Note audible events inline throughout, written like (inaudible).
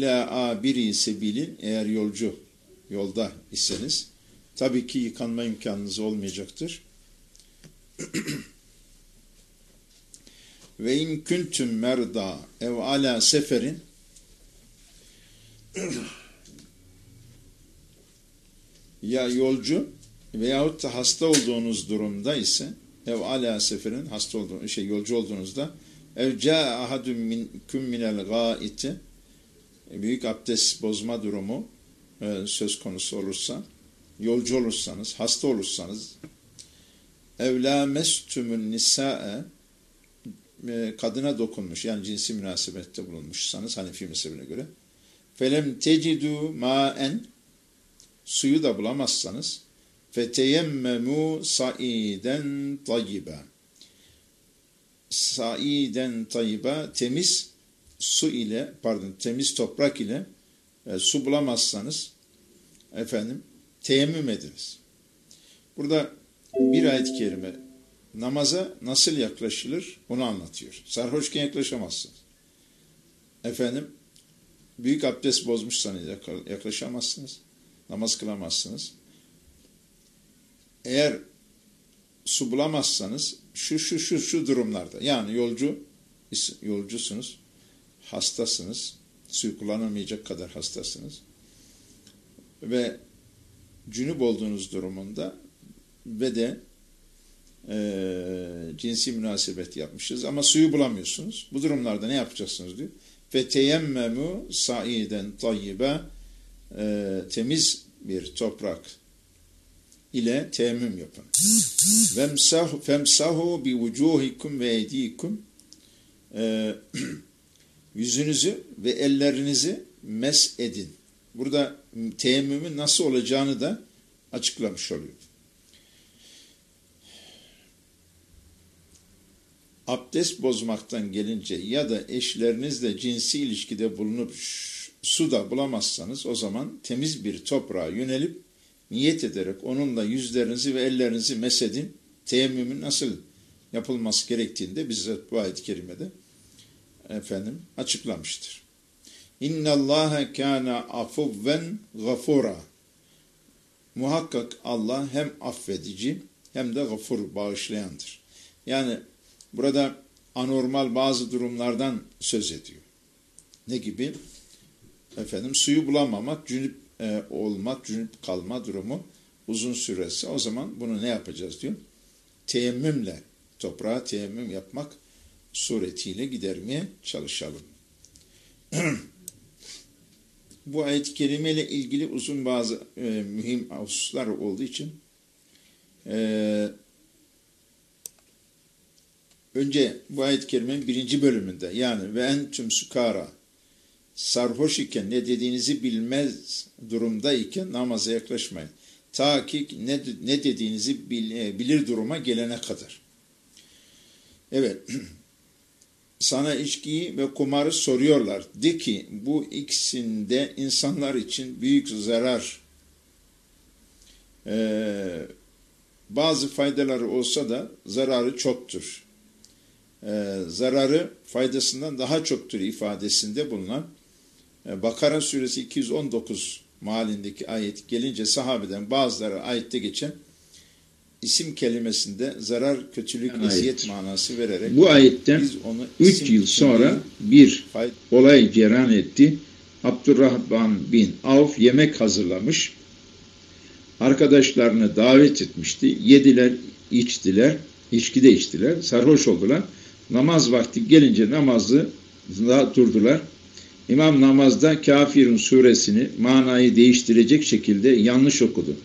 illa abiri sebilin eğer yolcu yolda iseniz tabii ki yıkanma imkanınız olmayacaktır. (clears throat) Ve in kuntum merda ev ala seferin (clears throat) ya yolcu veyahut da hasta olduğunuz durumda ise ev ala seferin hasta olduğunuz şey yolcu olduğunuzda ev caa ahadun minkum minel gaiti büyük abdest bozma durumu e, söz konusu olursa yolcu olursanız hasta olursanız evla mestümün nisa'e e, kadına dokunmuş yani cinsi münasebette bulunmuşsanız Hanefi mezhebine göre felem tecidu maen suyu da bulamazsanız feteyemmemu saiden tayyiba saiden tayyiba temiz su ile pardon temiz toprak ile e, su bulamazsanız efendim teyemmüm ediniz. Burada bir ayet-i kerime namaza nasıl yaklaşılır onu anlatıyor. Sarhoşken yaklaşamazsınız. Efendim büyük abdest bozmuşsanız yaklaşamazsınız. Namaz kılamazsınız. Eğer su bulamazsanız şu şu şu şu durumlarda yani yolcu yolcusunuz, hastasınız, suyu kullanamayacak kadar hastasınız ve cünüp olduğunuz durumunda ve de e, cinsi münasebet yapmışız ama suyu bulamıyorsunuz. Bu durumlarda ne yapacaksınız diyor. Feteyemmemu saiden tayyibe e, temiz bir toprak ile teyemmüm yapın. Femsahu bi vucuhikum ve eydikum e, (clears throat) yüzünüzü ve ellerinizi mes edin. Burada teyemmümün nasıl olacağını da açıklamış oluyor. Abdest bozmaktan gelince ya da eşlerinizle cinsi ilişkide bulunup su da bulamazsanız o zaman temiz bir toprağa yönelip niyet ederek onunla yüzlerinizi ve ellerinizi mesedin. Teyemmümün nasıl yapılması gerektiğinde bizzat bu ayet-i kerimede efendim açıklamıştır. İnna Allaha kana afuvven gafura. Muhakkak Allah hem affedici hem de gafur bağışlayandır. Yani burada anormal bazı durumlardan söz ediyor. Ne gibi? Efendim suyu bulamamak, cünüp e, olmak, cünüp kalma durumu uzun süresi. O zaman bunu ne yapacağız diyor. Teyemmümle, toprağa teyemmüm yapmak suretiyle gidermeye çalışalım. (clears throat) Bu ayet-i kerime ile ilgili uzun bazı e, mühim hususlar olduğu için e, önce bu ayet-i kerimenin birinci bölümünde yani ve entüm sukara sarhoş iken ne dediğinizi bilmez durumdayken namaza yaklaşmayın. Ta ki ne, ne dediğinizi bil, e, bilir duruma gelene kadar. Evet. (clears throat) Sana içkiyi ve kumarı soruyorlar. De ki bu ikisinde insanlar için büyük zarar. Ee, bazı faydaları olsa da zararı çoktur. Ee, zararı faydasından daha çoktur ifadesinde bulunan e, Bakara suresi 219 malindeki ayet gelince sahabeden bazıları ayette geçen isim kelimesinde zarar, kötülük, Ayet. eziyet manası vererek bu ayetten 3 yıl sonra bir olay ceran etti. Abdurrahman bin Avf yemek hazırlamış. Arkadaşlarını davet etmişti. Yediler, içtiler. İçki de içtiler. Sarhoş oldular. Namaz vakti gelince namazı durdular. İmam namazda Kafirun suresini manayı değiştirecek şekilde yanlış okudu.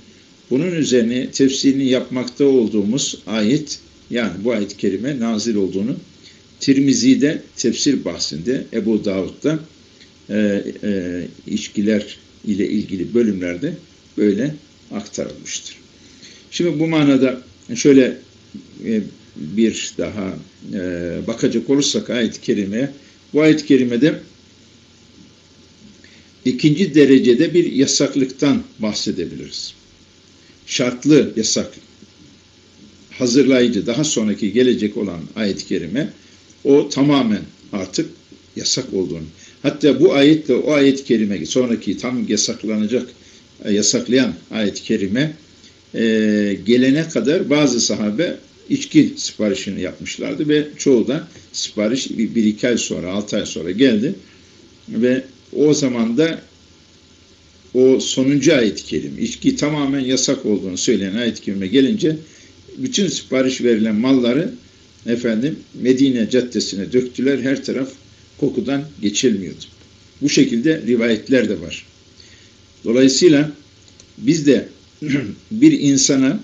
Bunun üzerine tefsirini yapmakta olduğumuz ayet yani bu ayet-i kerime nazil olduğunu Tirmizi'de tefsir bahsinde Ebu Davud'da e, e, içkiler ile ilgili bölümlerde böyle aktarılmıştır. Şimdi bu manada şöyle e, bir daha e, bakacak olursak ayet-i kerimeye bu ayet-i kerimede ikinci derecede bir yasaklıktan bahsedebiliriz şartlı yasak hazırlayıcı daha sonraki gelecek olan ayet-i kerime o tamamen artık yasak olduğunu. Hatta bu ayetle o ayet-i kerime sonraki tam yasaklanacak e, yasaklayan ayet-i kerime e, gelene kadar bazı sahabe içki siparişini yapmışlardı ve çoğu da sipariş bir, bir iki ay sonra, altı ay sonra geldi ve o zaman da o sonuncu ayet-i kerime, içki tamamen yasak olduğunu söyleyen ayet-i kerime gelince bütün sipariş verilen malları efendim Medine caddesine döktüler. Her taraf kokudan geçilmiyordu. Bu şekilde rivayetler de var. Dolayısıyla biz de (clears throat) bir insana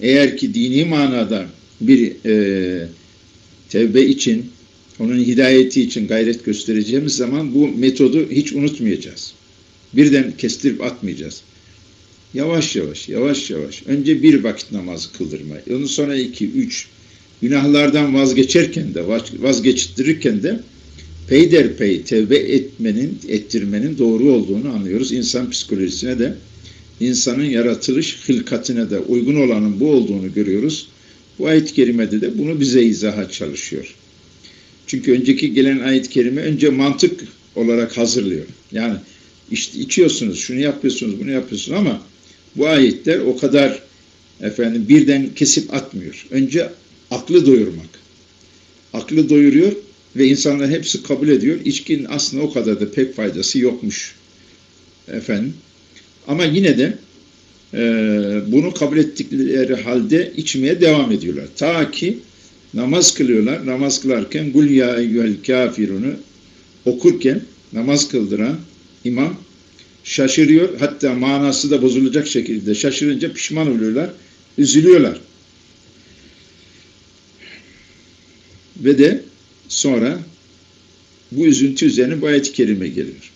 eğer ki dini manada bir e, tevbe için, onun hidayeti için gayret göstereceğimiz zaman bu metodu hiç unutmayacağız. Birden kestirip atmayacağız. Yavaş yavaş, yavaş yavaş. Önce bir vakit namazı kıldırma. Ondan sonra iki, üç. Günahlardan vazgeçerken de, vazgeçtirirken de peyderpey tevbe etmenin, ettirmenin doğru olduğunu anlıyoruz. İnsan psikolojisine de, insanın yaratılış hılkatine de uygun olanın bu olduğunu görüyoruz. Bu ayet-i kerimede de bunu bize izaha çalışıyor. Çünkü önceki gelen ayet-i kerime önce mantık olarak hazırlıyor. Yani işte içiyorsunuz, şunu yapıyorsunuz, bunu yapıyorsunuz ama bu ayetler o kadar efendim birden kesip atmıyor. Önce aklı doyurmak. Aklı doyuruyor ve insanlar hepsi kabul ediyor. İçkinin aslında o kadar da pek faydası yokmuş. Efendim. Ama yine de e, bunu kabul ettikleri halde içmeye devam ediyorlar. Ta ki namaz kılıyorlar. Namaz kılarken Gul ya eyyühel kafirunu okurken namaz kıldıran imam şaşırıyor. Hatta manası da bozulacak şekilde şaşırınca pişman oluyorlar. Üzülüyorlar. Ve de sonra bu üzüntü üzerine bu ayet-i kerime geliyor.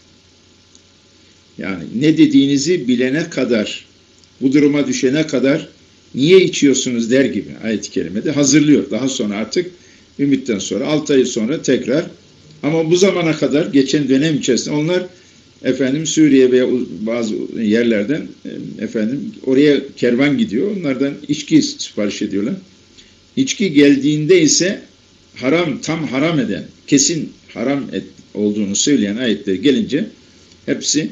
Yani ne dediğinizi bilene kadar, bu duruma düşene kadar niye içiyorsunuz der gibi ayet-i kerimede hazırlıyor. Daha sonra artık ümitten sonra 6 ay sonra tekrar ama bu zamana kadar geçen dönem içerisinde onlar efendim Suriye veya bazı yerlerden efendim oraya kervan gidiyor. Onlardan içki sipariş ediyorlar. İçki geldiğinde ise haram, tam haram eden, kesin haram et, olduğunu söyleyen ayetler gelince hepsi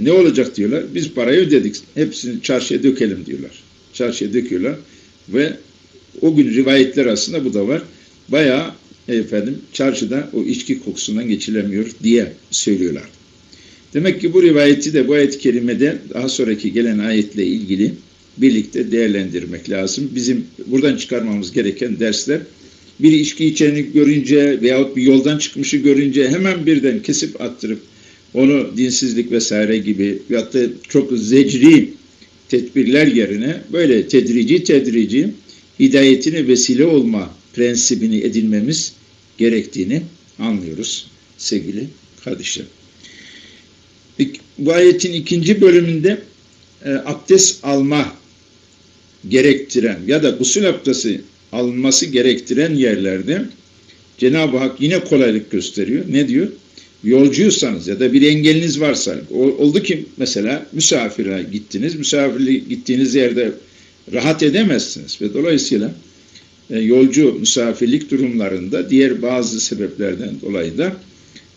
ne olacak diyorlar. Biz parayı ödedik. Hepsini çarşıya dökelim diyorlar. Çarşıya döküyorlar ve o gün rivayetler aslında bu da var. Bayağı efendim çarşıda o içki kokusundan geçilemiyor diye söylüyorlar. Demek ki bu rivayeti de bu ayet-i kerimede daha sonraki gelen ayetle ilgili birlikte değerlendirmek lazım. Bizim buradan çıkarmamız gereken dersler bir içki içeni görünce veyahut bir yoldan çıkmışı görünce hemen birden kesip attırıp onu dinsizlik vesaire gibi veyahut da çok zecri tedbirler yerine böyle tedrici tedrici hidayetine vesile olma prensibini edinmemiz gerektiğini anlıyoruz sevgili kardeşlerim. Bu ayetin ikinci bölümünde e, abdest alma gerektiren ya da gusül abdesti alınması gerektiren yerlerde Cenab-ı Hak yine kolaylık gösteriyor. Ne diyor? Yolcuysanız ya da bir engeliniz varsa, oldu ki mesela misafire gittiniz, misafirli gittiğiniz yerde rahat edemezsiniz ve dolayısıyla e, yolcu misafirlik durumlarında diğer bazı sebeplerden dolayı da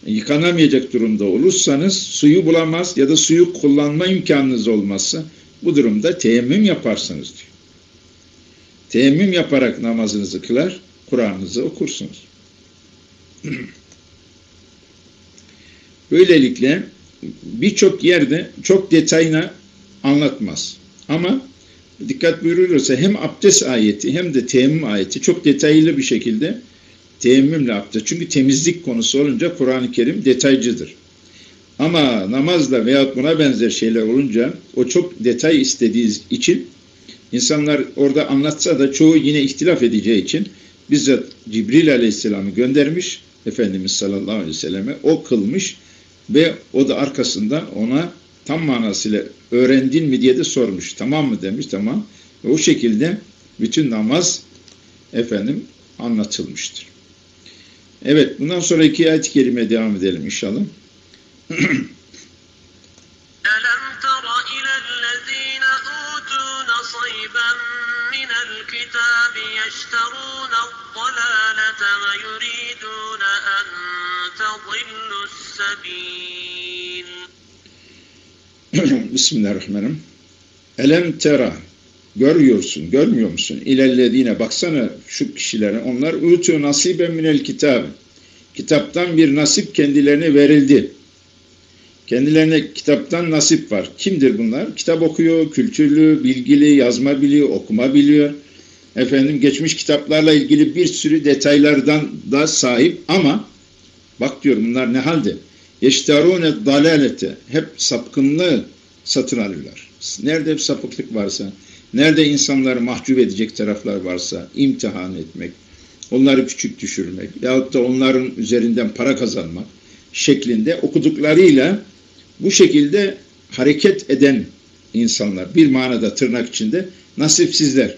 yıkanamayacak durumda olursanız suyu bulamaz ya da suyu kullanma imkanınız olmazsa bu durumda teyemmüm yaparsınız diyor. Teyemmüm yaparak namazınızı kılar, Kur'an'ınızı okursunuz. (clears throat) Böylelikle birçok yerde çok detayına anlatmaz. Ama dikkat buyurulursa hem abdest ayeti hem de teyemmüm ayeti çok detaylı bir şekilde teyemmümle abdest. Çünkü temizlik konusu olunca Kur'an-ı Kerim detaycıdır. Ama namazla veya buna benzer şeyler olunca o çok detay istediği için insanlar orada anlatsa da çoğu yine ihtilaf edeceği için bizzat Cibril Aleyhisselam'ı göndermiş Efendimiz sallallahu aleyhi ve selleme o kılmış ve o da arkasından ona tam manasıyla öğrendin mi diye de sormuş. Tamam mı demiş tamam. Ve o şekilde bütün namaz efendim anlatılmıştır. Evet bundan sonraki ayet-i kerime devam edelim inşallah. (clears throat) يشترون الضلالة ويريدون أن تضلوا السبيل سبيل Bismillahirrahmanirrahim. Elem tera görüyorsun, görmüyor musun? İlellezine baksana şu kişilere. Onlar utu nasiben minel kitab. Kitaptan bir nasip kendilerine verildi. Kendilerine kitaptan nasip var. Kimdir bunlar? Kitap okuyor, kültürlü, bilgili, yazma biliyor, okuma biliyor. Efendim geçmiş kitaplarla ilgili bir sürü detaylardan da sahip ama bak diyor bunlar ne halde? Yeşterune dalalete hep sapkınlığı satın alıyorlar. Nerede hep sapıklık varsa, nerede insanları mahcup edecek taraflar varsa imtihan etmek, onları küçük düşürmek yahut da onların üzerinden para kazanmak şeklinde okuduklarıyla bu şekilde hareket eden insanlar bir manada tırnak içinde nasipsizler.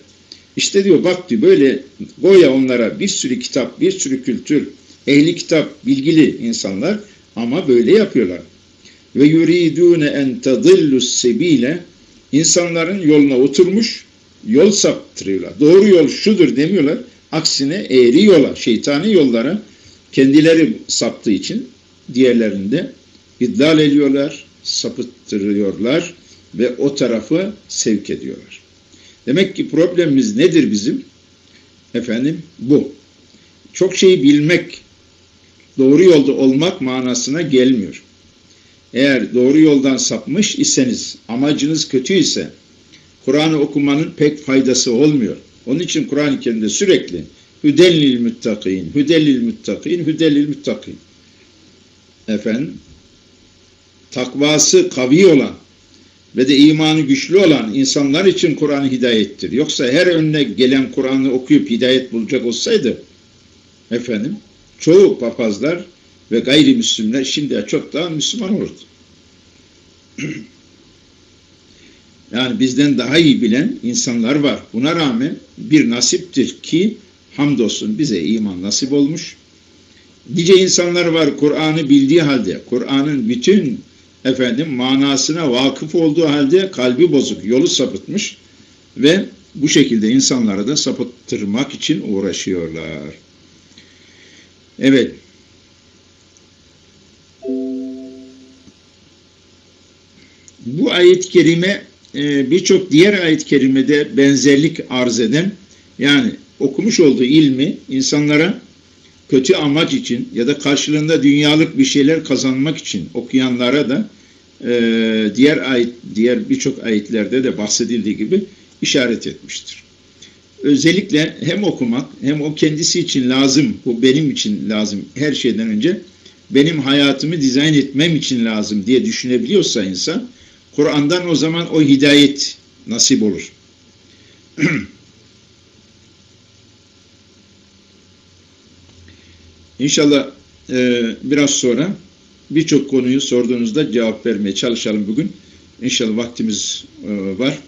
İşte diyor bak diyor böyle goya onlara bir sürü kitap, bir sürü kültür, ehli kitap, bilgili insanlar ama böyle yapıyorlar. Ve yuridune en tadillus sebile insanların yoluna oturmuş yol saptırıyorlar. Doğru yol şudur demiyorlar. Aksine eğri yola, şeytani yollara kendileri saptığı için diğerlerinde idlal ediyorlar, sapıttırıyorlar ve o tarafı sevk ediyorlar. Demek ki problemimiz nedir bizim? Efendim bu. Çok şeyi bilmek, doğru yolda olmak manasına gelmiyor. Eğer doğru yoldan sapmış iseniz, amacınız kötü ise, Kur'an'ı okumanın pek faydası olmuyor. Onun için Kur'an-ı Kerim'de sürekli hüdellil müttakin, hüdellil müttakin, hüdellil müttakin. Efendim, takvası kavi olan ve de imanı güçlü olan insanlar için Kur'an hidayettir. Yoksa her önüne gelen Kur'an'ı okuyup hidayet bulacak olsaydı, efendim, çoğu papazlar ve gayrimüslimler şimdi çok daha Müslüman olurdu. (clears throat) yani bizden daha iyi bilen insanlar var. Buna rağmen bir nasiptir ki hamdolsun bize iman nasip olmuş. Nice insanlar var Kur'an'ı bildiği halde, Kur'an'ın bütün efendim manasına vakıf olduğu halde kalbi bozuk, yolu sapıtmış ve bu şekilde insanları da sapıttırmak için uğraşıyorlar. Evet. Bu ayet-i kerime e, birçok diğer ayet-i kerimede benzerlik arz eden yani okumuş olduğu ilmi insanlara kötü amaç için ya da karşılığında dünyalık bir şeyler kazanmak için okuyanlara da e, diğer ayet, diğer birçok ayetlerde de bahsedildiği gibi işaret etmiştir. Özellikle hem okumak hem o kendisi için lazım, bu benim için lazım her şeyden önce benim hayatımı dizayn etmem için lazım diye düşünebiliyorsa insan Kur'an'dan o zaman o hidayet nasip olur. (clears throat) İnşallah e, biraz sonra birçok konuyu sorduğunuzda cevap vermeye çalışalım bugün. İnşallah vaktimiz e, var.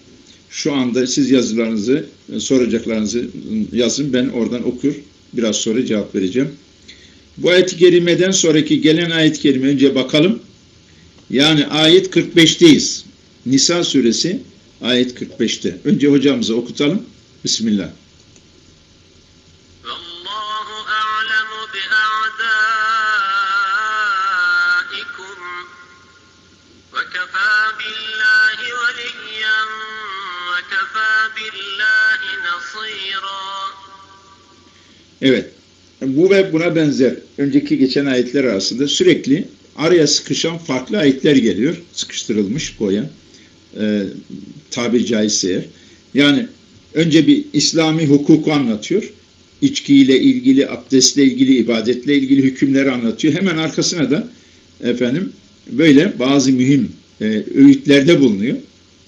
Şu anda siz yazılarınızı, e, soracaklarınızı yazın. Ben oradan okur. Biraz sonra cevap vereceğim. Bu ayet-i kerimeden sonraki gelen ayet-i kerime önce bakalım. Yani ayet 45'teyiz. Nisa suresi ayet 45'te. Önce hocamıza okutalım. Bismillah. Evet. Bu ve buna benzer önceki geçen ayetler arasında sürekli araya sıkışan farklı ayetler geliyor. Sıkıştırılmış koyan. E, tabiri caizse eğer. Yani önce bir İslami hukuku anlatıyor. İçkiyle ilgili, abdestle ilgili, ibadetle ilgili hükümleri anlatıyor. Hemen arkasına da efendim böyle bazı mühim e, öğütlerde bulunuyor.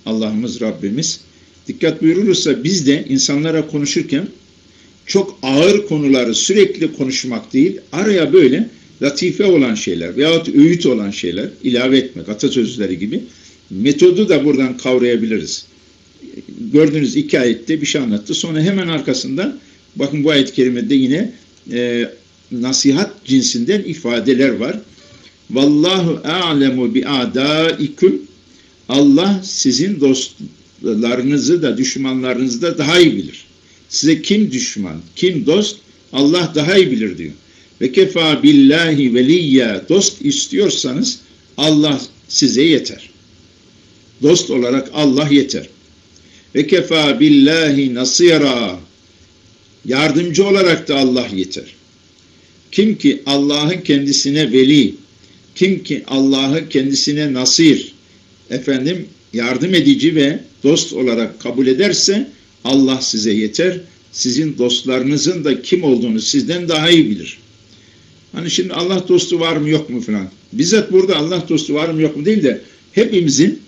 Allah'ımız Rabbimiz. Dikkat buyurulursa biz de insanlara konuşurken çok ağır konuları sürekli konuşmak değil, araya böyle latife olan şeyler veyahut öğüt olan şeyler ilave etmek, atasözleri gibi metodu da buradan kavrayabiliriz. Gördüğünüz iki ayette bir şey anlattı. Sonra hemen arkasından bakın bu ayet-i kerimede yine e, nasihat cinsinden ifadeler var. Vallahu a'lemu bi adaikum Allah sizin dostlarınızı da düşmanlarınızı da daha iyi bilir. Size kim düşman, kim dost Allah daha iyi bilir diyor. Ve kefa billahi veliyya dost istiyorsanız Allah size yeter. Dost olarak Allah yeter. Ve kefa billahi nasira yardımcı olarak da Allah yeter. Kim ki Allah'ı kendisine veli, kim ki Allah'ı kendisine nasir, efendim yardım edici ve dost olarak kabul ederse Allah size yeter. Sizin dostlarınızın da kim olduğunu sizden daha iyi bilir. Hani şimdi Allah dostu var mı yok mu falan. Bizzat burada Allah dostu var mı yok mu değil de hepimizin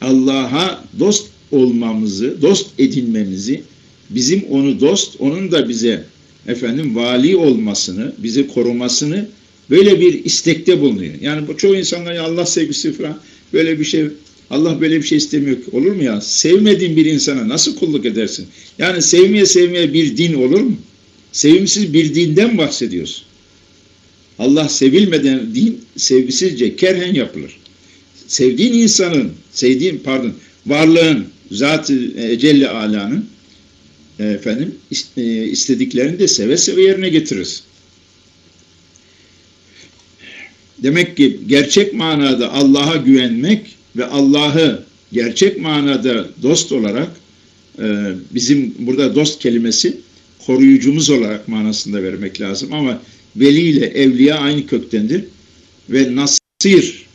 Allah'a dost olmamızı, dost edinmemizi, bizim onu dost, onun da bize efendim vali olmasını, bizi korumasını böyle bir istekte bulunuyor. Yani bu çoğu insanlar ya Allah sevgisi falan böyle bir şey Allah böyle bir şey istemiyor. Olur mu ya? Sevmediğin bir insana nasıl kulluk edersin? Yani sevmeye sevmeye bir din olur mu? Sevimsiz bir dinden bahsediyorsun. Allah sevilmeden din sevgisizce kerhen yapılır. Sevdiğin insanın, sevdiğin pardon, varlığın, zat-ı ecelle alanın efendim e, istediklerini de seve seve yerine getiririz. Demek ki gerçek manada Allah'a güvenmek ve Allah'ı gerçek manada dost olarak e, bizim burada dost kelimesi koruyucumuz olarak manasında vermek lazım ama veli ile evliya aynı köktendir ve nasir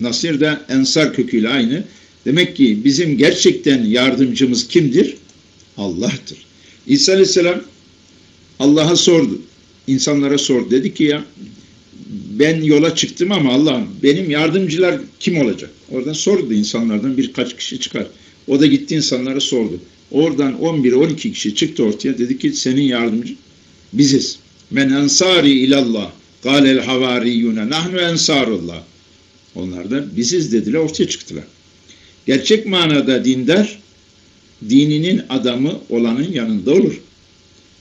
nasir de ensar köküyle aynı. Demek ki bizim gerçekten yardımcımız kimdir? Allah'tır. İsa Aleyhisselam Allah'a sordu. insanlara sordu. Dedi ki ya ben yola çıktım ama Allah'ım benim yardımcılar kim olacak? Oradan sordu insanlardan birkaç kişi çıkar. O da gitti insanlara sordu. Oradan 11-12 kişi çıktı ortaya. Dedi ki senin yardımcı biziz. Men ensari ilallah. Galel havariyyune nahnu ensarullah. Onlar da biziz dediler ortaya çıktılar. Gerçek manada dindar dininin adamı olanın yanında olur.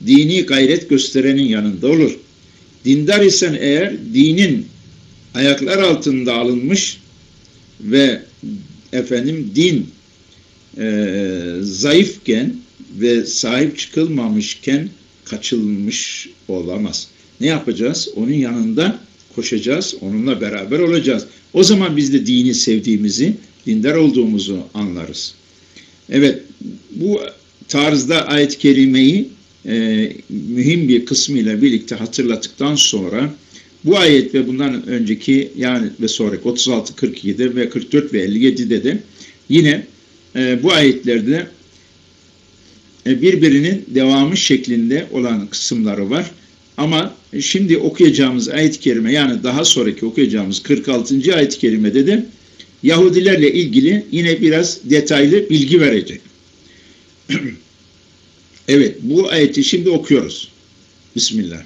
Dini gayret gösterenin yanında olur. Dindar isen eğer dinin ayaklar altında alınmış ve efendim din e, zayıfken ve sahip çıkılmamışken kaçılmış olamaz. Ne yapacağız? Onun yanında koşacağız, onunla beraber olacağız. O zaman biz de dini sevdiğimizi, dindar olduğumuzu anlarız. Evet, bu tarzda ayet-i kerimeyi e, mühim bir kısmıyla birlikte hatırlattıktan sonra bu ayet ve bundan önceki yani ve sonraki 36, 47 ve 44 ve 57'de de yine e, bu ayetlerde birbirinin devamı şeklinde olan kısımları var. Ama şimdi okuyacağımız ayet-i kerime yani daha sonraki okuyacağımız 46. ayet-i kerimede de Yahudilerle ilgili yine biraz detaylı bilgi verecek. (clears throat) evet bu ayeti şimdi okuyoruz. Bismillah.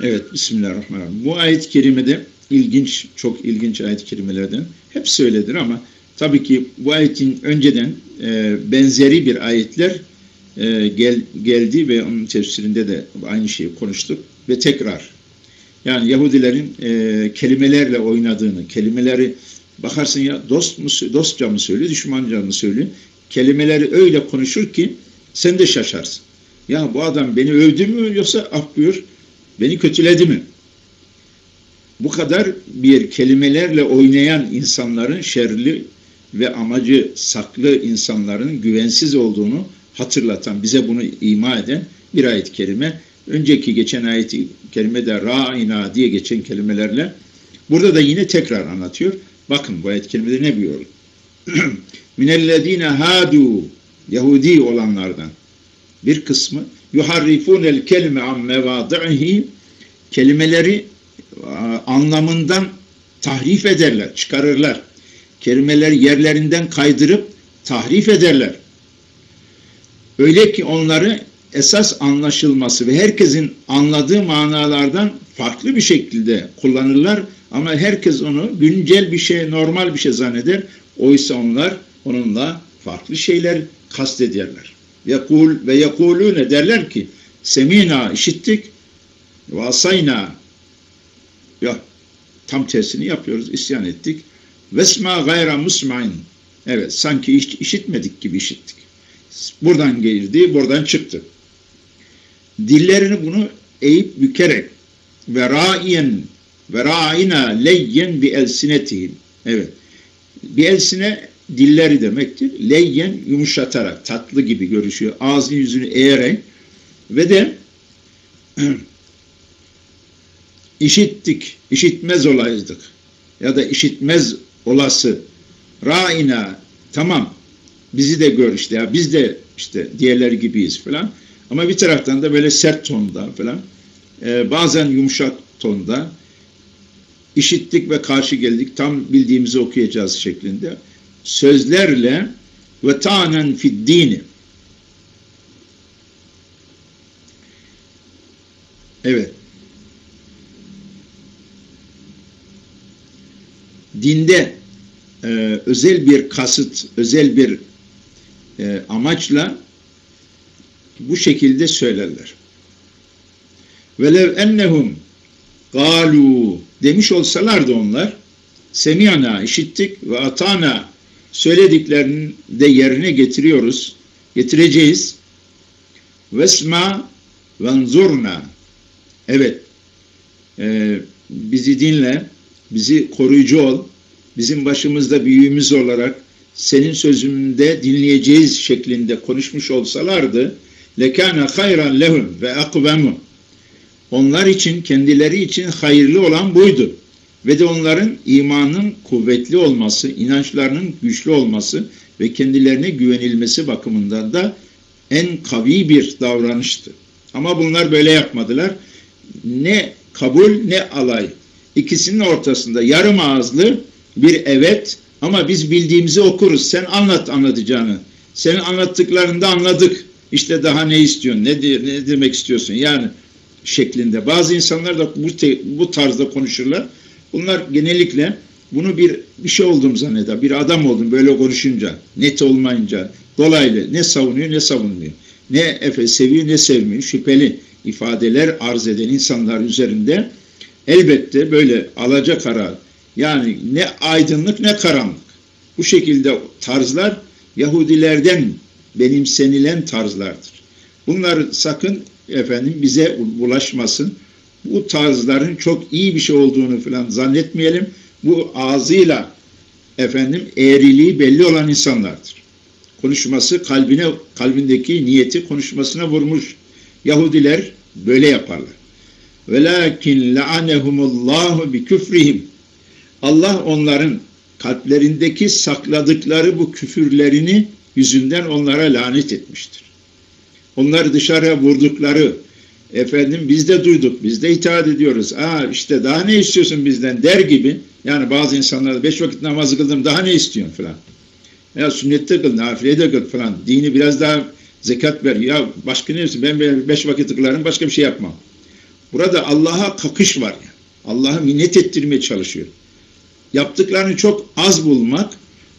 Evet, Bismillahirrahmanirrahim. Bu ayet-i kerimede ilginç, çok ilginç ayet-i kerimelerden hep söyledir ama tabii ki bu ayetin önceden e, benzeri bir ayetler e, gel, geldi ve onun tefsirinde de aynı şeyi konuştuk ve tekrar yani Yahudilerin e, kelimelerle oynadığını, kelimeleri bakarsın ya dost mu, dostça mı söylüyor, düşmanca mı söylüyor, kelimeleri öyle konuşur ki sen de şaşarsın. Ya bu adam beni övdü mü yoksa ah beni kötüledi mi? Bu kadar bir kelimelerle oynayan insanların şerli ve amacı saklı insanların güvensiz olduğunu hatırlatan, bize bunu ima eden bir ayet-i kerime. Önceki geçen ayet-i kerimede ra'ina diye geçen kelimelerle burada da yine tekrar anlatıyor. Bakın bu ayet-i kerimede ne diyor? (clears throat) Minellezine hadu Yahudi olanlardan bir kısmı yuharrifunel kelime an mevadihi kelimeleri anlamından tahrif ederler, çıkarırlar. Kelimeleri yerlerinden kaydırıp tahrif ederler. Öyle ki onları esas anlaşılması ve herkesin anladığı manalardan farklı bir şekilde kullanırlar ama herkes onu güncel bir şey, normal bir şey zanneder. Oysa onlar onunla farklı şeyler kastederler. Yakul ve yakulune derler ki semina işittik ve asayna ya tam tersini yapıyoruz, isyan ettik. Vesma gayra musmain. Evet, sanki hiç işitmedik gibi işittik. Buradan girdi, buradan çıktı. Dillerini bunu eğip bükerek ve raiyen ve ra'ina leyyen bi elsinetihim. Evet. Bir elsine dilleri demektir. Leyyen yumuşatarak, tatlı gibi görüşüyor. Ağzını yüzünü eğerek ve de (clears throat) işittik, işitmez olaydık ya da işitmez olası. Ra'ina tamam bizi de gör işte ya biz de işte diğerleri gibiyiz falan. Ama bir taraftan da böyle sert tonda falan e, bazen yumuşak tonda işittik ve karşı geldik tam bildiğimizi okuyacağız şeklinde. Sözlerle ve tanen fid dini. Evet dinde e, özel bir kasıt, özel bir e, amaçla bu şekilde söylerler. Velev ennehum galu demiş olsalardı onlar semiyana işittik ve atana söylediklerini de yerine getiriyoruz, getireceğiz. Vesma venzurna evet e, bizi dinle, bizi koruyucu ol, bizim başımızda büyüğümüz olarak senin sözünde dinleyeceğiz şeklinde konuşmuş olsalardı lekâne hayran lehum ve akvemu onlar için kendileri için hayırlı olan buydu ve de onların imanın kuvvetli olması, inançlarının güçlü olması ve kendilerine güvenilmesi bakımından da en kavi bir davranıştı. Ama bunlar böyle yapmadılar. Ne kabul ne alay. İkisinin ortasında yarım ağızlı bir evet ama biz bildiğimizi okuruz. Sen anlat anlatacağını. Senin anlattıklarında anladık. İşte daha ne istiyorsun, ne, ne demek istiyorsun yani şeklinde. Bazı insanlar da bu, te, bu tarzda konuşurlar. Bunlar genellikle bunu bir bir şey olduğum zanneder. Bir adam oldum böyle konuşunca, net olmayınca, dolaylı ne savunuyor ne savunmuyor. Ne efe seviyor ne sevmiyor. Şüpheli ifadeler arz eden insanlar üzerinde elbette böyle alacak karar yani ne aydınlık ne karanlık. Bu şekilde tarzlar Yahudilerden benimsenilen tarzlardır. Bunlar sakın efendim bize bulaşmasın. Bu tarzların çok iyi bir şey olduğunu falan zannetmeyelim. Bu ağzıyla efendim eğriliği belli olan insanlardır. Konuşması kalbine kalbindeki niyeti konuşmasına vurmuş. Yahudiler böyle yaparlar. Velakin la'anehumullahu bi küfrihim Allah onların kalplerindeki sakladıkları bu küfürlerini yüzünden onlara lanet etmiştir. Onları dışarıya vurdukları, efendim biz de duyduk, biz de itaat ediyoruz. Aa işte daha ne istiyorsun bizden der gibi. Yani bazı insanlar beş vakit namazı kıldım daha ne istiyorsun falan. Ya sünnette kıl, nafile kıl falan. Dini biraz daha zekat ver. Ya başka ne istiyorsun? Ben beş vakit kılarım başka bir şey yapmam. Burada Allah'a kakış var. Yani. Allah'a minnet ettirmeye çalışıyor yaptıklarını çok az bulmak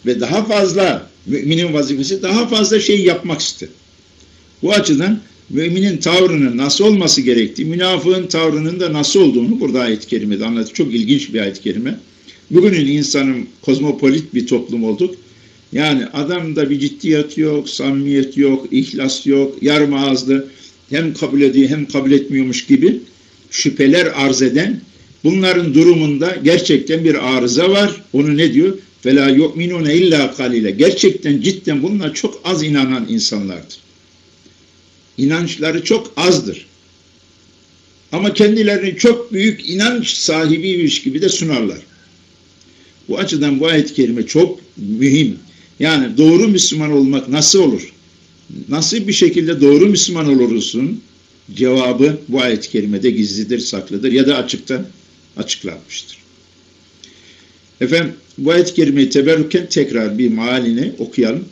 ve daha fazla müminin vazifesi daha fazla şey yapmak ister. Bu açıdan müminin tavrının nasıl olması gerektiği, münafığın tavrının da nasıl olduğunu burada ayet-i kerimede anlatıyor. Çok ilginç bir ayet-i kerime. Bugünün insanın kozmopolit bir toplum olduk. Yani adamda bir ciddiyet yok, samimiyet yok, ihlas yok, yarım ağızlı hem kabul ediyor hem kabul etmiyormuş gibi şüpheler arz eden bunların durumunda gerçekten bir arıza var. Onu ne diyor? Fela yu'minune illa kalile. Gerçekten cidden bununla çok az inanan insanlardır. İnançları çok azdır. Ama kendilerini çok büyük inanç sahibiymiş gibi de sunarlar. Bu açıdan bu ayet-i kerime çok mühim. Yani doğru Müslüman olmak nasıl olur? Nasıl bir şekilde doğru Müslüman olursun? Cevabı bu ayet-i kerimede gizlidir, saklıdır ya da açıktan açıklanmıştır. Efendim bu ayet-i kerimeyi teberrüken tekrar bir mealini okuyalım.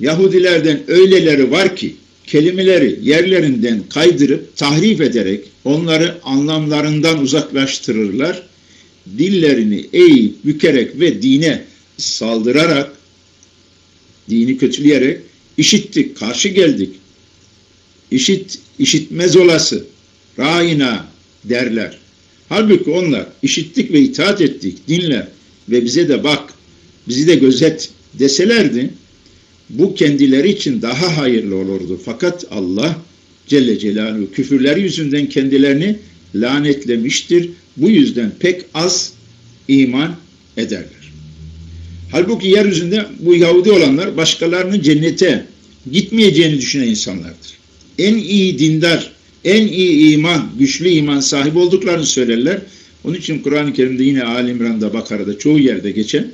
Yahudilerden öyleleri var ki kelimeleri yerlerinden kaydırıp tahrif ederek onları anlamlarından uzaklaştırırlar. Dillerini eğip bükerek ve dine saldırarak dini kötüleyerek işittik, karşı geldik. İşit, işitmez olası, rayina derler. Halbuki onlar işittik ve itaat ettik, dinle ve bize de bak, bizi de gözet deselerdi, bu kendileri için daha hayırlı olurdu. Fakat Allah Celle Celaluhu küfürleri yüzünden kendilerini lanetlemiştir. Bu yüzden pek az iman ederler. Halbuki yeryüzünde bu Yahudi olanlar başkalarının cennete gitmeyeceğini düşünen insanlardır. En iyi dindar, en iyi iman, güçlü iman sahibi olduklarını söylerler. Onun için Kur'an-ı Kerim'de yine Ali İmran'da, Bakara'da çoğu yerde geçen,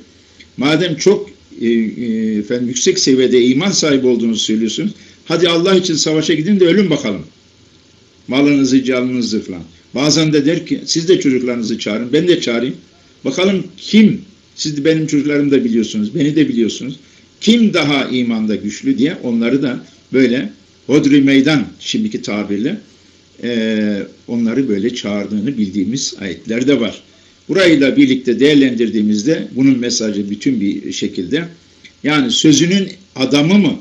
madem çok e, e, efendim, yüksek seviyede iman sahibi olduğunu söylüyorsunuz, hadi Allah için savaşa gidin de ölün bakalım. Malınızı, canınızı falan. Bazen de der ki, siz de çocuklarınızı çağırın, ben de çağırayım. Bakalım kim siz de benim çocuklarımı da biliyorsunuz, beni de biliyorsunuz. Kim daha imanda güçlü diye onları da böyle hodri meydan şimdiki tabirle e, onları böyle çağırdığını bildiğimiz ayetler de var. Burayla birlikte değerlendirdiğimizde bunun mesajı bütün bir şekilde yani sözünün adamı mı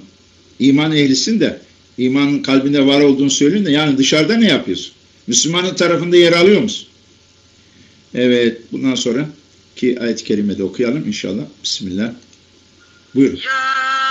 iman ehlisin de imanın kalbinde var olduğunu söylüyorsun da yani dışarıda ne yapıyorsun? Müslümanın tarafında yer alıyor musun? Evet bundan sonra ki ayet-i kerimede okuyalım inşallah. Bismillah. Buyurun. Ya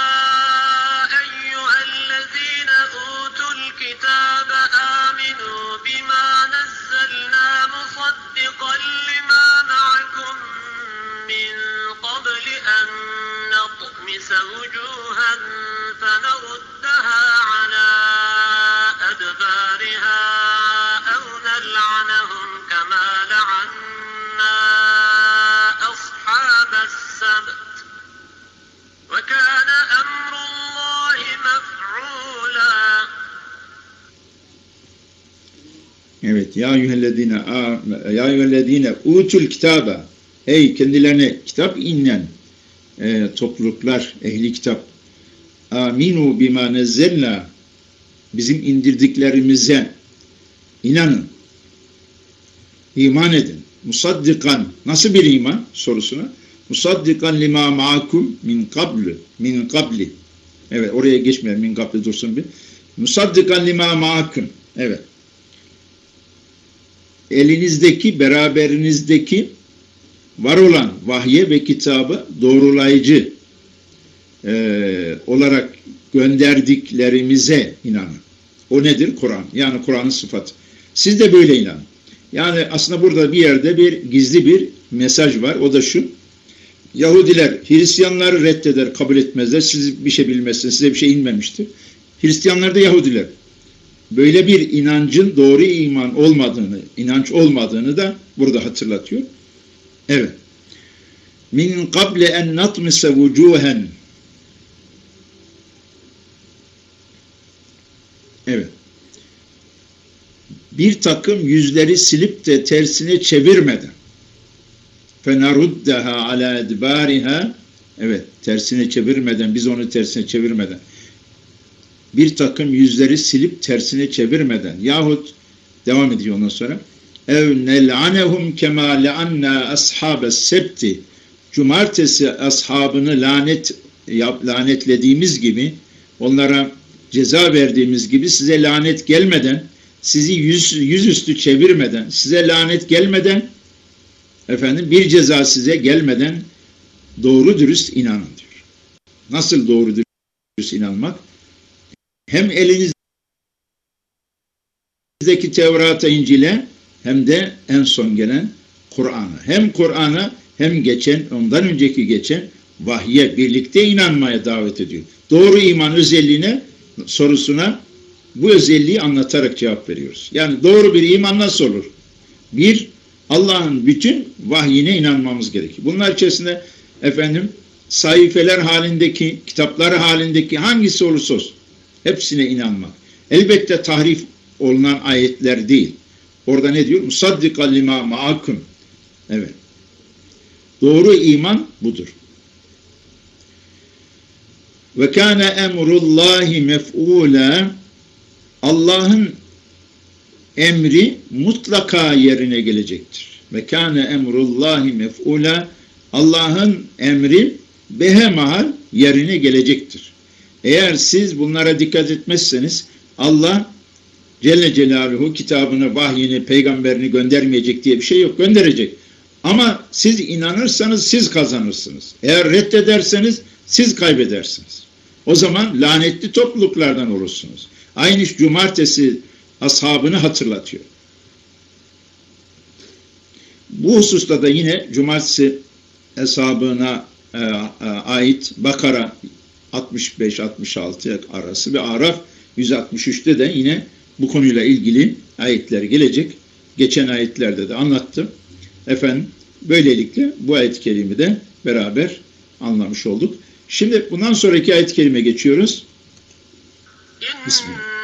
Ya eyyühellezine ya eyyühellezine utul kitaba ey kendilerine kitap inen e, topluluklar, ehli kitap aminu bima nezzelna bizim indirdiklerimize inanın. iman edin. Musaddikan nasıl bir iman sorusuna? Musaddikan lima ma'akum min kablu min kabli evet oraya geçmeyelim min kabli dursun bir. Musaddikan lima ma'akum. Evet elinizdeki beraberinizdeki var olan vahye ve kitabı doğrulayıcı e, olarak gönderdiklerimize inanın. O nedir? Kur'an. Yani Kur'an'ın sıfatı. Siz de böyle inanın. Yani aslında burada bir yerde bir gizli bir mesaj var. O da şu. Yahudiler Hristiyanları reddeder, kabul etmezler. Siz bir şey bilmezsiniz, size bir şey inmemiştir. Hristiyanlar da Yahudiler. Böyle bir inancın doğru iman olmadığını, inanç olmadığını da burada hatırlatıyor. Evet. Min kable en natmise vucuhen. Evet. Bir takım yüzleri silip de tersine çevirmeden fenaruddaha ala edbariha evet tersine çevirmeden biz onu tersine çevirmeden bir takım yüzleri silip tersine çevirmeden yahut devam ediyor ondan sonra ev nel'anehum kema le'anna ashabes septi cumartesi ashabını lanet yap, lanetlediğimiz gibi onlara ceza verdiğimiz gibi size lanet gelmeden sizi yüz, yüzüstü çevirmeden size lanet gelmeden efendim bir ceza size gelmeden doğru dürüst inanın diyor. Nasıl doğru dürüst inanmak? Hem elinizdeki Tevrat'a, İncil'e hem de en son gelen Kur'an'a. Hem Kur'an'a hem geçen, ondan önceki geçen vahye birlikte inanmaya davet ediyor. Doğru iman özelliğine, sorusuna bu özelliği anlatarak cevap veriyoruz. Yani doğru bir iman nasıl olur? Bir, Allah'ın bütün vahyine inanmamız gerekir. Bunlar içerisinde efendim sayfeler halindeki, kitaplar halindeki hangisi olursa olsun Hepsine inanmak. Elbette tahrif olunan ayetler değil. Orada ne diyor? Musaddika lima ma'akum. Evet. Doğru iman budur. Ve kâne emrullahi mef'ûlâ Allah'ın emri mutlaka yerine gelecektir. Ve kâne emrullahi mef'ûlâ Allah'ın emri behemahal yerine gelecektir. Eğer siz bunlara dikkat etmezseniz Allah Celle Celaluhu kitabını, vahyini, peygamberini göndermeyecek diye bir şey yok. Gönderecek. Ama siz inanırsanız siz kazanırsınız. Eğer reddederseniz siz kaybedersiniz. O zaman lanetli topluluklardan olursunuz. Aynı cumartesi ashabını hatırlatıyor. Bu hususta da yine cumartesi hesabına e, e, ait Bakara 65-66 arası ve Araf 163'te de yine bu konuyla ilgili ayetler gelecek. Geçen ayetlerde de anlattım. Efendim böylelikle bu ayet-i kerimi de beraber anlamış olduk. Şimdi bundan sonraki ayet-i kerime geçiyoruz. Bismillah.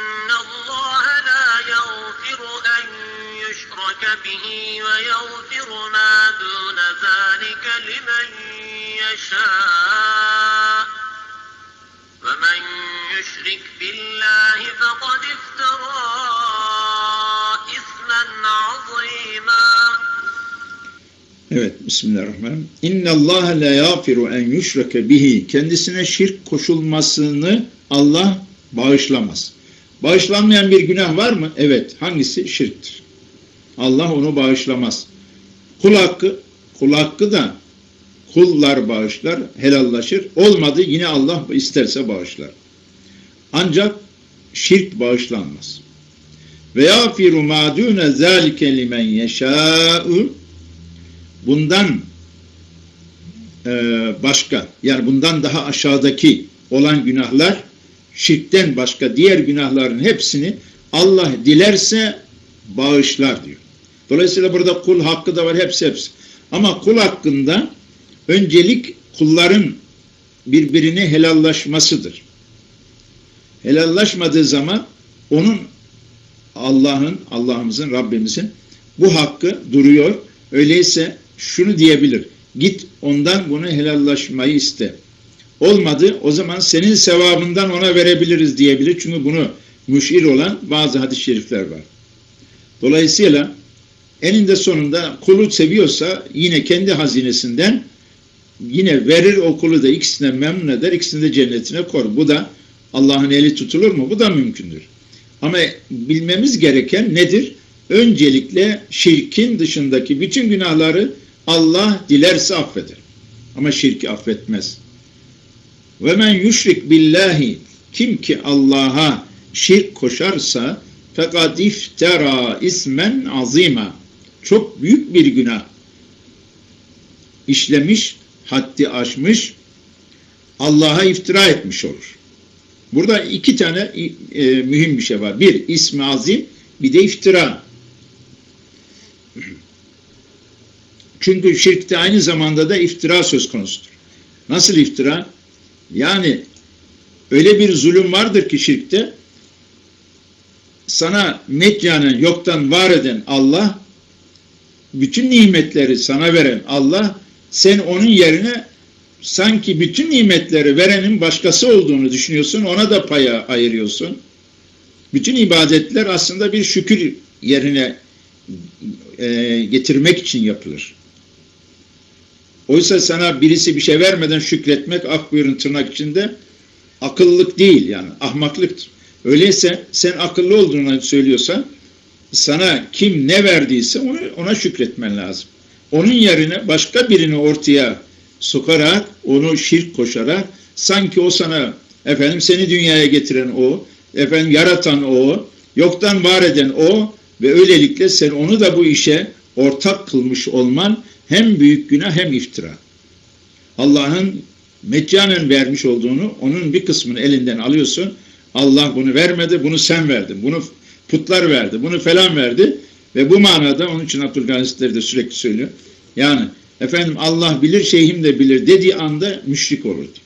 يشرك بالله فقد افترى إثما عظيما Evet, Bismillahirrahmanirrahim. İnne Allah la yafiru en yushrake bihi. Kendisine şirk koşulmasını Allah bağışlamaz. Bağışlanmayan bir günah var mı? Evet. Hangisi? Şirktir. Allah onu bağışlamaz. Kul hakkı, kul hakkı da kullar bağışlar, helallaşır. Olmadı yine Allah isterse bağışlar. Ancak şirk bağışlanmaz. Ve yafiru ma dune zalike limen yeşâ'u bundan e, başka yani bundan daha aşağıdaki olan günahlar şirkten başka diğer günahların hepsini Allah dilerse bağışlar diyor. Dolayısıyla burada kul hakkı da var hepsi hepsi. Ama kul hakkında öncelik kulların birbirini helallaşmasıdır helallaşmadığı zaman onun Allah'ın, Allah'ımızın, Rabbimizin bu hakkı duruyor. Öyleyse şunu diyebilir. Git ondan bunu helallaşmayı iste. Olmadı o zaman senin sevabından ona verebiliriz diyebilir. Çünkü bunu müşir olan bazı hadis-i şerifler var. Dolayısıyla eninde sonunda kulu seviyorsa yine kendi hazinesinden yine verir o kulu da ikisine memnun eder, ikisini de cennetine kor. Bu da Allah'ın eli tutulur mu? Bu da mümkündür. Ama bilmemiz gereken nedir? Öncelikle şirkin dışındaki bütün günahları Allah dilerse affeder. Ama şirki affetmez. Ve men yüşrik billahi kim ki Allah'a şirk koşarsa fakat iftera ismen azima çok büyük bir günah işlemiş, haddi aşmış, Allah'a iftira etmiş olur. Burada iki tane e, mühim bir şey var. Bir, ismi azim, bir de iftira. Çünkü şirkte aynı zamanda da iftira söz konusudur. Nasıl iftira? Yani öyle bir zulüm vardır ki şirkte sana meccanen yoktan var eden Allah bütün nimetleri sana veren Allah sen onun yerine sanki bütün nimetleri verenin başkası olduğunu düşünüyorsun, ona da paya ayırıyorsun. Bütün ibadetler aslında bir şükür yerine e, getirmek için yapılır. Oysa sana birisi bir şey vermeden şükretmek, ak buyurun tırnak içinde, akıllılık değil yani, ahmaklıktır. Öyleyse sen akıllı olduğunu söylüyorsa, sana kim ne verdiyse onu, ona şükretmen lazım. Onun yerine başka birini ortaya sokarak, onu şirk koşarak, sanki o sana, efendim seni dünyaya getiren o, efendim yaratan o, yoktan var eden o ve öylelikle sen onu da bu işe ortak kılmış olman hem büyük günah hem iftira. Allah'ın meccanen vermiş olduğunu, onun bir kısmını elinden alıyorsun. Allah bunu vermedi, bunu sen verdin. Bunu putlar verdi, bunu falan verdi. Ve bu manada, onun için Abdülgani de sürekli söylüyor. Yani efendim Allah bilir, şeyhim de bilir dediği anda müşrik olurdu.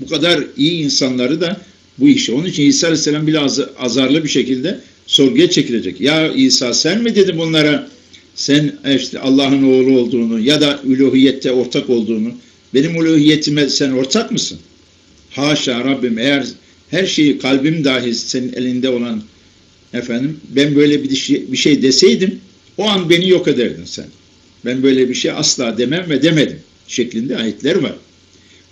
Bu kadar iyi insanları da bu işi. Onun için İsa Aleyhisselam bile az, azarlı bir şekilde sorguya çekilecek. Ya İsa sen mi dedin bunlara sen işte Allah'ın oğlu olduğunu ya da üluhiyette ortak olduğunu benim üluhiyetime sen ortak mısın? Haşa Rabbim eğer her şeyi kalbim dahi senin elinde olan efendim ben böyle bir şey, bir şey deseydim o an beni yok ederdin sen. Ben böyle bir şey asla demem ve demedim şeklinde ayetler var.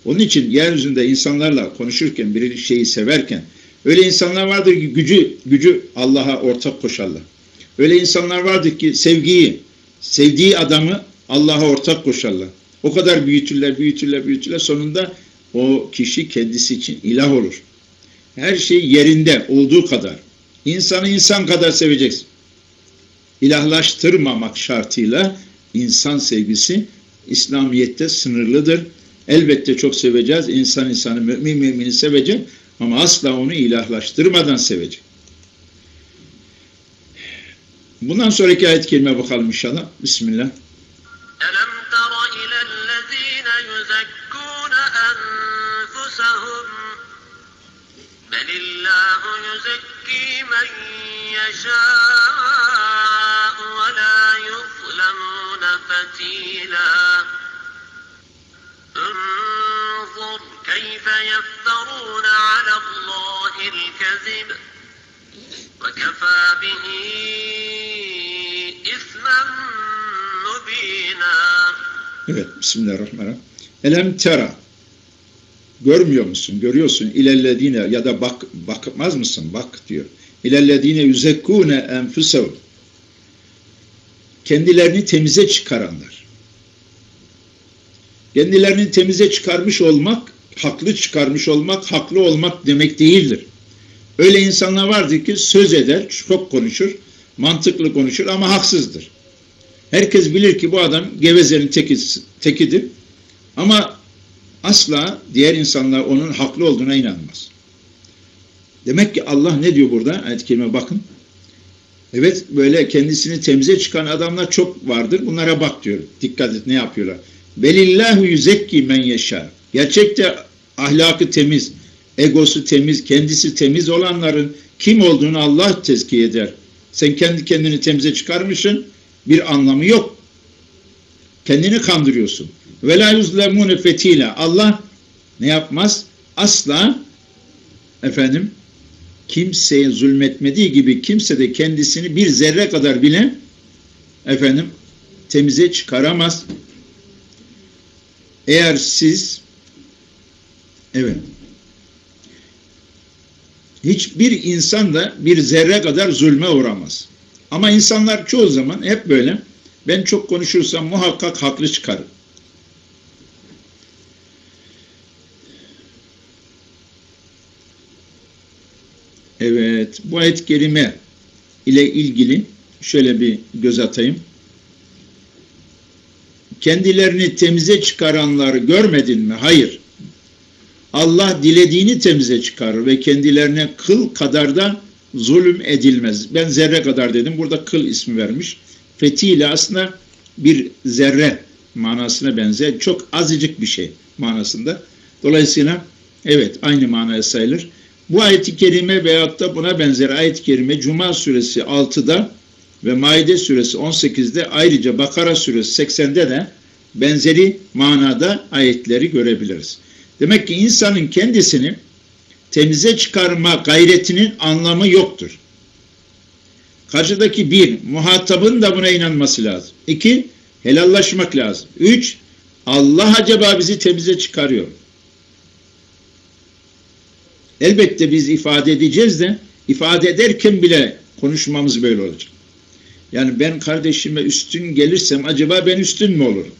Onun için yeryüzünde insanlarla konuşurken bir şeyi severken öyle insanlar vardır ki gücü gücü Allah'a ortak koşarlar. Öyle insanlar vardır ki sevgiyi, sevdiği adamı Allah'a ortak koşarlar. O kadar büyütürler, büyütürler, büyütürler. Sonunda o kişi kendisi için ilah olur. Her şey yerinde olduğu kadar. İnsanı insan kadar seveceksin. İlahlaştırmamak şartıyla insan sevgisi İslamiyet'te sınırlıdır. Elbette çok seveceğiz. İnsan insanı, mümin mümini sevecek ama asla onu ilahlaştırmadan sevecek. Bundan sonraki ayet kelime bakalım inşallah. Bismillah. Elem يشاء ولا يظلمون فتيلا انظر كيف يفترون على الله الكذب وكفى به إثما مبينا Evet, Bismillahirrahmanirrahim. Elem tera. Görmüyor musun? Görüyorsun. İlellezine ya da bak bakmaz mısın? Bak diyor. İlellezine yüzekkûne enfusehum. Kendilerini temize çıkaranlar. Kendilerini temize çıkarmış olmak, haklı çıkarmış olmak, haklı olmak demek değildir. Öyle insanlar vardır ki söz eder, çok konuşur, mantıklı konuşur ama haksızdır. Herkes bilir ki bu adam gevezenin teki, tekidir. Ama asla diğer insanlar onun haklı olduğuna inanmaz. Demek ki Allah ne diyor burada? Ayet-i kerime bakın. Evet böyle kendisini temize çıkan adamlar çok vardır. Bunlara bak diyor. Dikkat et ne yapıyorlar. Belillahu yüzekki men yeşâ. Gerçekte ahlakı temiz, egosu temiz, kendisi temiz olanların kim olduğunu Allah tezkiye eder. Sen kendi kendini temize çıkarmışsın bir anlamı yok. Kendini kandırıyorsun. Ve la yuzlemune fetila. Allah ne yapmaz? Asla efendim kimseye zulmetmediği gibi kimse de kendisini bir zerre kadar bile efendim temize çıkaramaz. Eğer siz evet hiçbir insan da bir zerre kadar zulme uğramaz. Ama insanlar çoğu zaman hep böyle ben çok konuşursam muhakkak haklı çıkarım. Evet, bu ayet kerime ile ilgili şöyle bir göz atayım. Kendilerini temize çıkaranları görmedin mi? Hayır. Allah dilediğini temize çıkarır ve kendilerine kıl kadar da zulüm edilmez. Ben zerre kadar dedim. Burada kıl ismi vermiş. Fethiyle aslında bir zerre manasına benzer. Çok azıcık bir şey manasında. Dolayısıyla evet aynı manaya sayılır. Bu ayet-i kerime veyahut da buna benzer ayet-i kerime Cuma suresi 6'da ve Maide suresi 18'de ayrıca Bakara suresi 80'de de benzeri manada ayetleri görebiliriz. Demek ki insanın kendisini temize çıkarma gayretinin anlamı yoktur. Karşıdaki bir, muhatabın da buna inanması lazım. İki, helallaşmak lazım. Üç, Allah acaba bizi temize çıkarıyor. Elbette biz ifade edeceğiz de ifade ederken bile konuşmamız böyle olacak. Yani ben kardeşime üstün gelirsem acaba ben üstün mü olurum?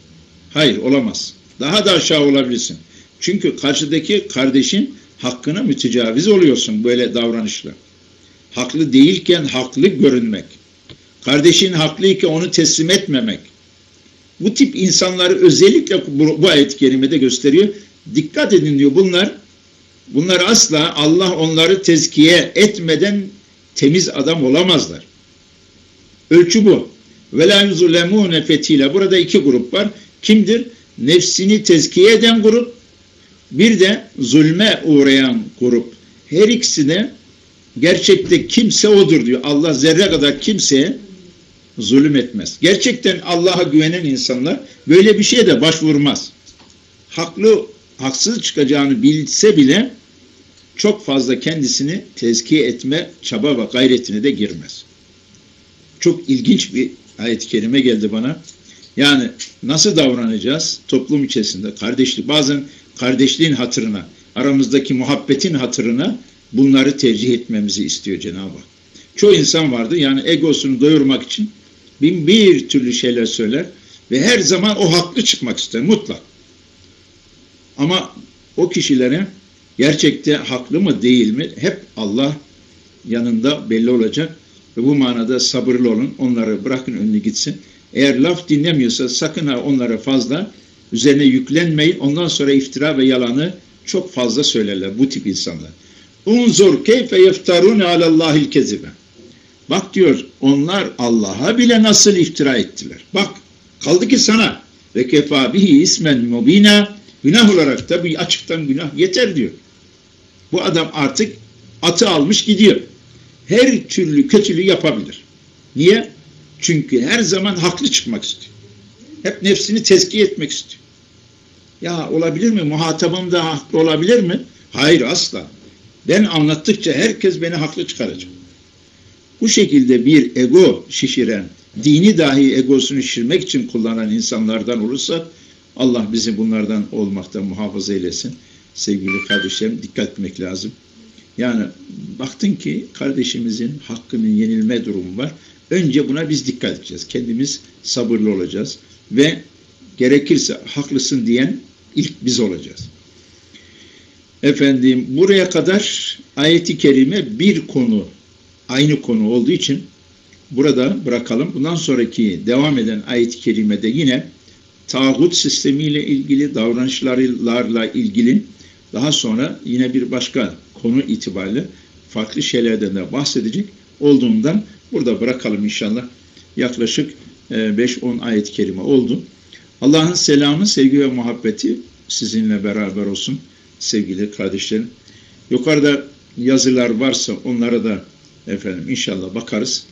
Hayır olamaz. Daha da aşağı olabilirsin. Çünkü karşıdaki kardeşin hakkına mütecaviz oluyorsun böyle davranışla. Haklı değilken haklı görünmek. Kardeşin haklıyken onu teslim etmemek. Bu tip insanları özellikle bu, bu ayet-i kerimede gösteriyor. Dikkat edin diyor bunlar bunlar asla Allah onları tezkiye etmeden temiz adam olamazlar. Ölçü bu. La yuzlemune fetile. Burada iki grup var. Kimdir? Nefsini tezkiye eden grup bir de zulme uğrayan grup. Her ikisi de gerçekte kimse odur diyor. Allah zerre kadar kimseye zulüm etmez. Gerçekten Allah'a güvenen insanlar böyle bir şeye de başvurmaz. Haklı, haksız çıkacağını bilse bile çok fazla kendisini tezkiye etme çaba ve gayretine de girmez. Çok ilginç bir ayet-i kerime geldi bana. Yani nasıl davranacağız toplum içerisinde? Kardeşlik, bazen kardeşliğin hatırına, aramızdaki muhabbetin hatırına bunları tercih etmemizi istiyor Cenab-ı Hak. Çoğu insan vardı yani egosunu doyurmak için bin bir türlü şeyler söyler ve her zaman o haklı çıkmak ister mutlak. Ama o kişilere gerçekte haklı mı değil mi hep Allah yanında belli olacak ve bu manada sabırlı olun onları bırakın önüne gitsin. Eğer laf dinlemiyorsa sakın ha onlara fazla üzerine yüklenmeyin ondan sonra iftira ve yalanı çok fazla söylerler bu tip insanlar. Unzur keyfe yeftarune alallahil kezibe. Bak diyor onlar Allah'a bile nasıl iftira ettiler. Bak kaldı ki sana ve kefa bihi ismen mubina günah olarak da bir açıktan günah yeter diyor. Bu adam artık atı almış gidiyor. Her türlü kötülüğü yapabilir. Niye? Çünkü her zaman haklı çıkmak istiyor. Hep nefsini tezkiye etmek istiyor. Ya olabilir mi? Muhatabım da haklı olabilir mi? Hayır asla. Ben anlattıkça herkes beni haklı çıkaracak. Bu şekilde bir ego şişiren, dini dahi egosunu şişirmek için kullanan insanlardan olursa Allah bizi bunlardan olmaktan muhafaza eylesin. Sevgili kardeşlerim dikkat etmek lazım. Yani baktın ki kardeşimizin hakkının yenilme durumu var. Önce buna biz dikkat edeceğiz. Kendimiz sabırlı olacağız ve gerekirse haklısın diyen ilk biz olacağız. Efendim buraya kadar ayeti kerime bir konu aynı konu olduğu için burada bırakalım. Bundan sonraki devam eden ayet-i kerimede yine tağut sistemiyle ilgili davranışlarla ilgili daha sonra yine bir başka konu itibariyle farklı şeylerden de bahsedecek olduğundan burada bırakalım inşallah. Yaklaşık 5-10 ayet-i kerime oldu. Allah'ın selamı, sevgi ve muhabbeti sizinle beraber olsun sevgili kardeşlerim. Yukarıda yazılar varsa onlara da efendim inşallah bakarız.